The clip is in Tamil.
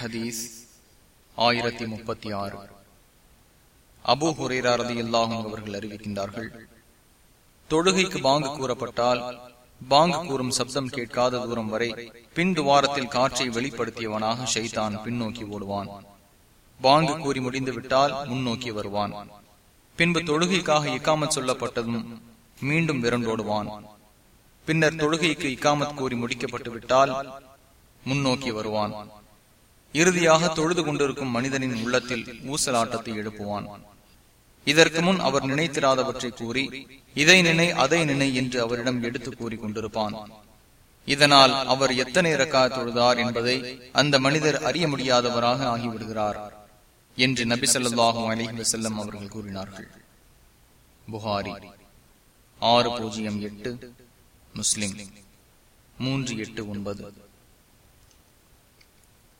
ஹதீஸ் ஆயிரத்தி முப்பத்தி ஆறு. அபு ஹுரேரதி இல்லாகும் அவர்கள் அறிவிக்கின்றார்கள் தொழுகைக்கு பாங்கு கூறப்பட்டால் பாங்கு கூறும் சப்தம் கேட்காத தூரம் வரை பின் துவாரத்தில் காற்றை வெளிப்படுத்தியவனாக ஷைதான் பின்னோக்கி ஓடுவான். பாங்கு கூறி முடிந்துவிட்டால் முன்னோக்கி வருவான். பின்பு தொழுகைக்காக இக்காமத் சொல்லப்பட்டதும் மீண்டும் விரண்டோடுவான். பின்னர் தொழுகைக்கு இக்காமத் கூறி முடிக்கப்பட்டு விட்டால் முன்னோக்கி வருவான். இறுதியாக தொழுது கொண்டிருக்கும் மனிதனின் உள்ளத்தில் ஊசலாட்டத்தை எழுப்புவான். இதற்கு முன் அவர் நினைத்திராதவற்றை கூறி இதை நினை அதை நினை என்று அவரிடம் எடுத்து கூறி கொண்டிருப்பான். இதனால் அவர் எத்தனை ரக்கா தொழுதார் என்பதை அந்த மனிதர் அறிய முடியாதவராக ஆகிவிடுகிறார் என்று நபி சொல்லாஹும் அலஹி வசல்லம் அவர்கள் கூறினார்கள். புகாரி ஆறு பூஜ்ஜியம் எட்டு முஸ்லிம் மூன்று எட்டு ஒன்பது.